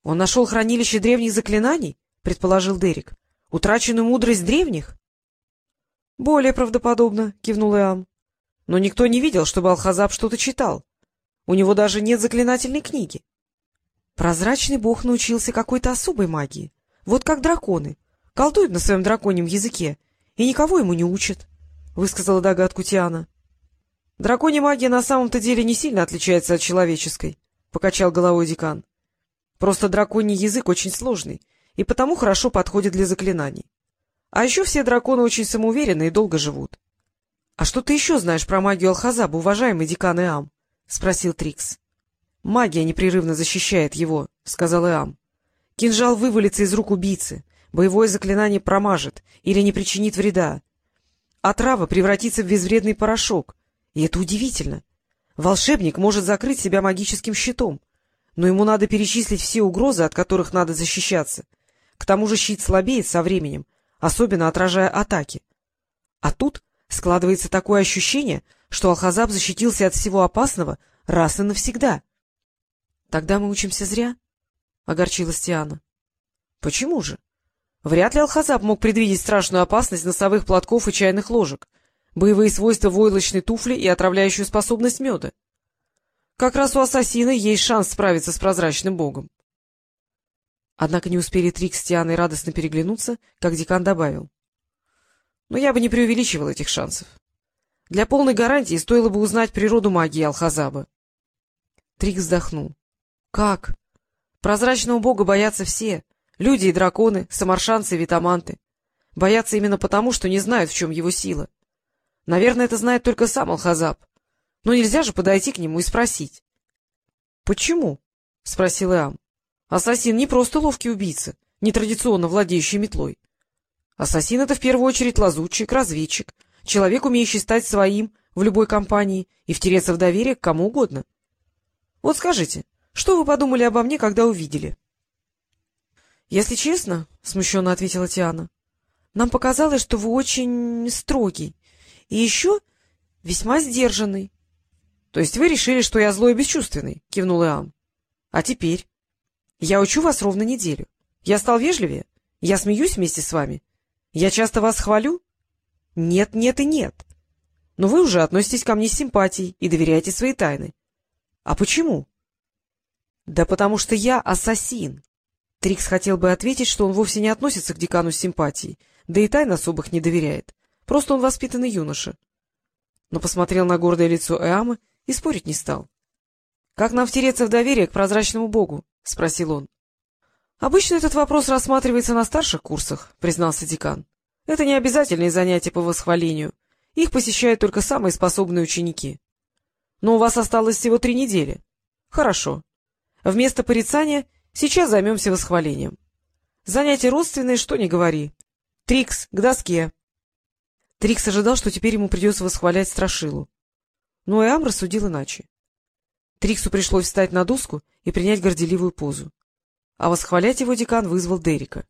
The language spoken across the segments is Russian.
— Он нашел хранилище древних заклинаний? — предположил Дерек. — Утраченную мудрость древних? — Более правдоподобно, — кивнул Иам. — Но никто не видел, чтобы Алхазаб что-то читал. У него даже нет заклинательной книги. Прозрачный бог научился какой-то особой магии. Вот как драконы. Колдуют на своем драконьем языке и никого ему не учат, — высказала догадку Тиана. — Драконья магия на самом-то деле не сильно отличается от человеческой, — покачал головой декан. — Просто драконий язык очень сложный и потому хорошо подходит для заклинаний. А еще все драконы очень самоуверенны и долго живут. — А что ты еще знаешь про магию Алхазаба, уважаемый декан Иам? — спросил Трикс. — Магия непрерывно защищает его, — сказал Иам. — Кинжал вывалится из рук убийцы, боевое заклинание промажет или не причинит вреда. А трава превратится в безвредный порошок. И это удивительно. Волшебник может закрыть себя магическим щитом, но ему надо перечислить все угрозы, от которых надо защищаться. К тому же щит слабеет со временем, особенно отражая атаки. А тут складывается такое ощущение, что Алхазаб защитился от всего опасного раз и навсегда. — Тогда мы учимся зря? — огорчилась Тиана. — Почему же? Вряд ли Алхазаб мог предвидеть страшную опасность носовых платков и чайных ложек, боевые свойства войлочной туфли и отравляющую способность меда. Как раз у ассасина есть шанс справиться с прозрачным богом. Однако не успели Трик с Тианой радостно переглянуться, как декан добавил. Но я бы не преувеличивал этих шансов. Для полной гарантии стоило бы узнать природу магии Алхазаба. Трик вздохнул. — Как? Прозрачного бога боятся все, Люди и драконы, самаршанцы и витаманты. Боятся именно потому, что не знают, в чем его сила. Наверное, это знает только сам Алхазаб. Но нельзя же подойти к нему и спросить. — Почему? — спросил Иам. — Ассасин не просто ловкий убийца, нетрадиционно владеющий метлой. Ассасин — это в первую очередь лазутчик, разведчик, человек, умеющий стать своим в любой компании и втереться в доверие к кому угодно. Вот скажите, что вы подумали обо мне, когда увидели? —— Если честно, — смущенно ответила Тиана, — нам показалось, что вы очень строгий и еще весьма сдержанный. — То есть вы решили, что я злой и бесчувственный? — кивнул Иоанн. — А теперь? Я учу вас ровно неделю. Я стал вежливее? Я смеюсь вместе с вами? Я часто вас хвалю? Нет, нет и нет. Но вы уже относитесь ко мне с симпатией и доверяете свои тайны. А почему? — Да потому что я ассасин. Трикс хотел бы ответить, что он вовсе не относится к декану с симпатией, да и тайн особых не доверяет. Просто он воспитанный юноша. Но посмотрел на гордое лицо Эамы и спорить не стал. — Как нам втереться в доверие к прозрачному богу? — спросил он. — Обычно этот вопрос рассматривается на старших курсах, — признался декан. — Это не обязательные занятия по восхвалению. Их посещают только самые способные ученики. Но у вас осталось всего три недели. Хорошо. Вместо порицания Сейчас займемся восхвалением. Занятие родственное, что не говори. Трикс, к доске. Трикс ожидал, что теперь ему придется восхвалять Страшилу. Но Иам рассудил иначе. Триксу пришлось встать на доску и принять горделивую позу. А восхвалять его декан вызвал Дерека.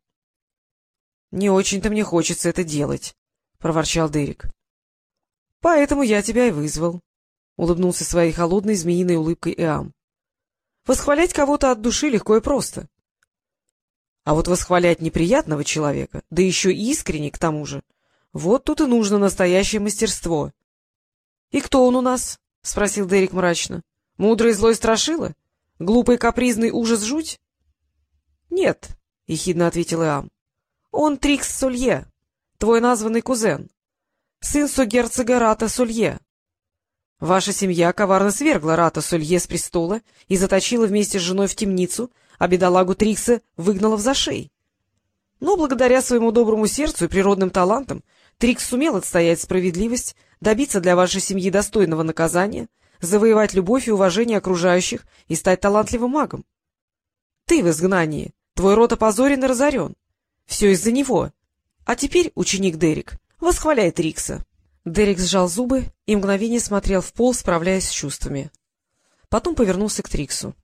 — Не очень-то мне хочется это делать, — проворчал Дерек. — Поэтому я тебя и вызвал, — улыбнулся своей холодной змеиной улыбкой Иам. Восхвалять кого-то от души легко и просто. А вот восхвалять неприятного человека, да еще искренне к тому же, вот тут и нужно настоящее мастерство. — И кто он у нас? — спросил Дерек мрачно. — Мудрый злой страшила? Глупый капризный ужас жуть? — Нет, — ехидно ответил Иам. — Он Трикс Солье, твой названный кузен, сын согерцога Рата Солье. Ваша семья коварно свергла Рата Солье с престола и заточила вместе с женой в темницу, а бедолагу Трикса выгнала в зашей. Но благодаря своему доброму сердцу и природным талантам Трикс сумел отстоять справедливость, добиться для вашей семьи достойного наказания, завоевать любовь и уважение окружающих и стать талантливым магом. Ты в изгнании, твой род опозорен и разорен. Все из-за него. А теперь, ученик Дерек, восхваляй Трикса. Дерек сжал зубы и мгновение смотрел в пол, справляясь с чувствами. Потом повернулся к Триксу.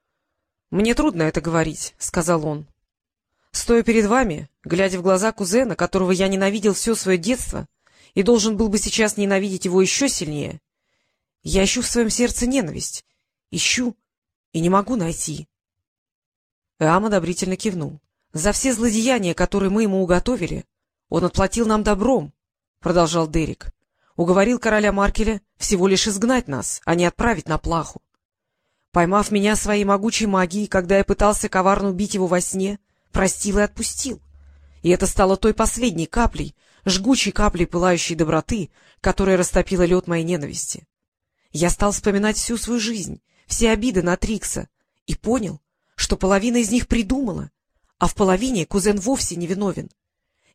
— Мне трудно это говорить, — сказал он. — Стоя перед вами, глядя в глаза кузена, которого я ненавидел все свое детство и должен был бы сейчас ненавидеть его еще сильнее, я ищу в своем сердце ненависть. Ищу и не могу найти. Эам одобрительно кивнул. — За все злодеяния, которые мы ему уготовили, он отплатил нам добром, — продолжал Дерек. — Уговорил короля Маркеля всего лишь изгнать нас, а не отправить на плаху. Поймав меня своей могучей магией, когда я пытался коварно убить его во сне, простил и отпустил. И это стало той последней каплей, жгучей каплей пылающей доброты, которая растопила лед моей ненависти. Я стал вспоминать всю свою жизнь, все обиды на Трикса, и понял, что половина из них придумала, а в половине кузен вовсе не виновен.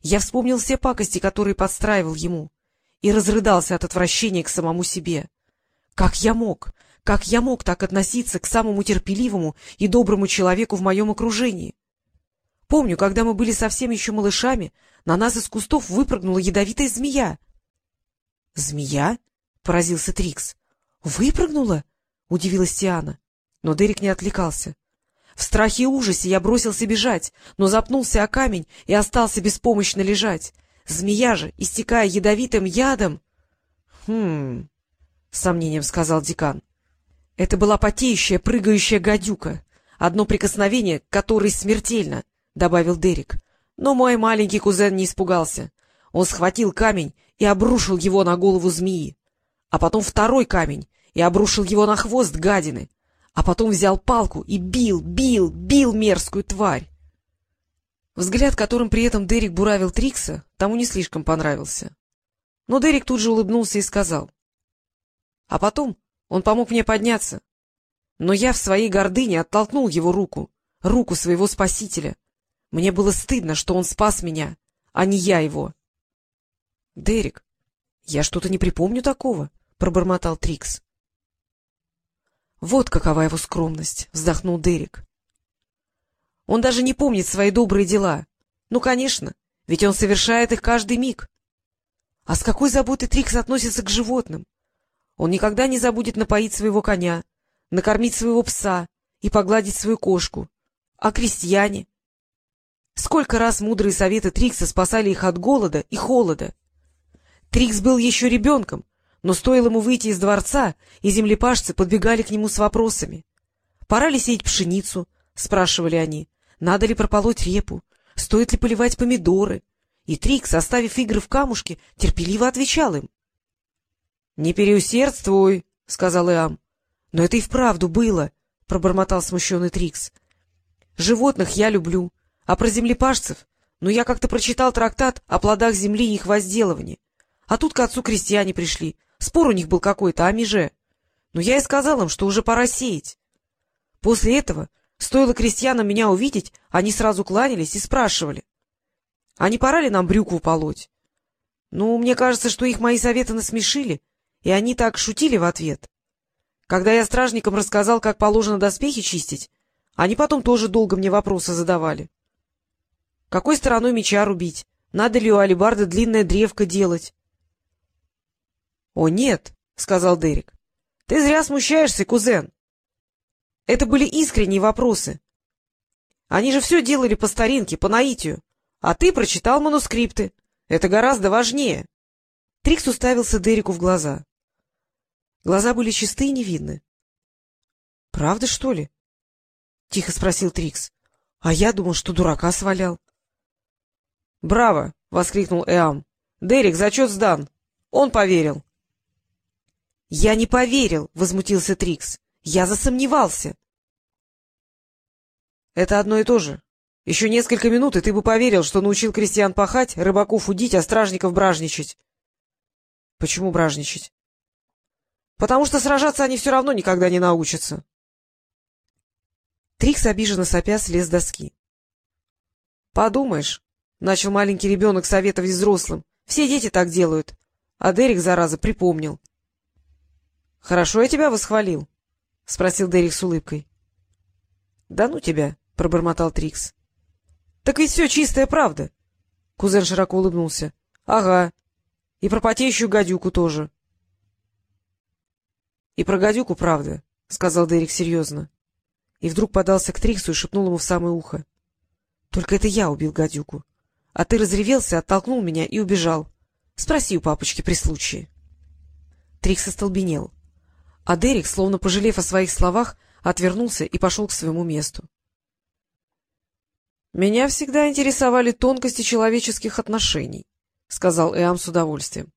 Я вспомнил все пакости, которые подстраивал ему, и разрыдался от отвращения к самому себе. Как я мог, как я мог так относиться к самому терпеливому и доброму человеку в моем окружении? Помню, когда мы были совсем еще малышами, на нас из кустов выпрыгнула ядовитая змея. — Змея? — поразился Трикс. — Выпрыгнула? — удивилась Тиана. Но Дерек не отвлекался. В страхе и ужасе я бросился бежать, но запнулся о камень и остался беспомощно лежать. Змея же, истекая ядовитым ядом... — Хм... — с сомнением сказал декан. Это была потеющая, прыгающая гадюка. Одно прикосновение, которое смертельно, — добавил Дерек. Но мой маленький кузен не испугался. Он схватил камень и обрушил его на голову змеи. А потом второй камень и обрушил его на хвост гадины а потом взял палку и бил, бил, бил мерзкую тварь. Взгляд, которым при этом Дерек буравил Трикса, тому не слишком понравился. Но Дерек тут же улыбнулся и сказал. А потом он помог мне подняться. Но я в своей гордыне оттолкнул его руку, руку своего спасителя. Мне было стыдно, что он спас меня, а не я его. — Дерек, я что-то не припомню такого, — пробормотал Трикс. Вот какова его скромность, — вздохнул Дерек. Он даже не помнит свои добрые дела. Ну, конечно, ведь он совершает их каждый миг. А с какой заботой Трикс относится к животным? Он никогда не забудет напоить своего коня, накормить своего пса и погладить свою кошку. А крестьяне? Сколько раз мудрые советы Трикса спасали их от голода и холода? Трикс был еще ребенком, но стоило ему выйти из дворца, и землепашцы подбегали к нему с вопросами. — Пора ли сеять пшеницу? — спрашивали они. — Надо ли прополоть репу? Стоит ли поливать помидоры? И Трикс, оставив игры в камушке, терпеливо отвечал им. — Не переусердствуй, — сказал Иам. — Но это и вправду было, — пробормотал смущенный Трикс. — Животных я люблю, а про землепашцев... Ну, я как-то прочитал трактат о плодах земли и их возделывании. А тут к отцу крестьяне пришли, Спор у них был какой-то о меже. Но я и сказал им, что уже пора сеять. После этого, стоило крестьянам меня увидеть, они сразу кланялись и спрашивали. А не пора ли нам брюкву полоть? Ну, мне кажется, что их мои советы насмешили, и они так шутили в ответ. Когда я стражникам рассказал, как положено доспехи чистить, они потом тоже долго мне вопросы задавали. Какой стороной меча рубить? Надо ли у алибарда длинная древка делать? — О, нет, — сказал Дерек. — Ты зря смущаешься, кузен. Это были искренние вопросы. Они же все делали по старинке, по наитию. А ты прочитал манускрипты. Это гораздо важнее. Трикс уставился Дереку в глаза. Глаза были чистые и невидны. — Правда, что ли? — тихо спросил Трикс. — А я думал, что дурака свалял. — Браво! — воскликнул Эам. — Дерек, зачет сдан. Он поверил. — я не поверил, — возмутился Трикс. — Я засомневался. — Это одно и то же. Еще несколько минут, и ты бы поверил, что научил крестьян пахать, рыбаков удить, а стражников бражничать. — Почему бражничать? — Потому что сражаться они все равно никогда не научатся. Трикс обиженно сопя слез доски. — Подумаешь, — начал маленький ребенок советовать взрослым, — все дети так делают. А Дерек, зараза, припомнил. —— Хорошо я тебя восхвалил? — спросил Дерек с улыбкой. — Да ну тебя, — пробормотал Трикс. — Так ведь все чистая правда. Кузен широко улыбнулся. — Ага. И про потеющую гадюку тоже. — И про гадюку правда, — сказал Дерек серьезно. И вдруг подался к Триксу и шепнул ему в самое ухо. — Только это я убил гадюку. А ты разревелся, оттолкнул меня и убежал. Спроси у папочки при случае. Трикс остолбенел. — а Дерек, словно пожалев о своих словах, отвернулся и пошел к своему месту. — Меня всегда интересовали тонкости человеческих отношений, — сказал Иам с удовольствием.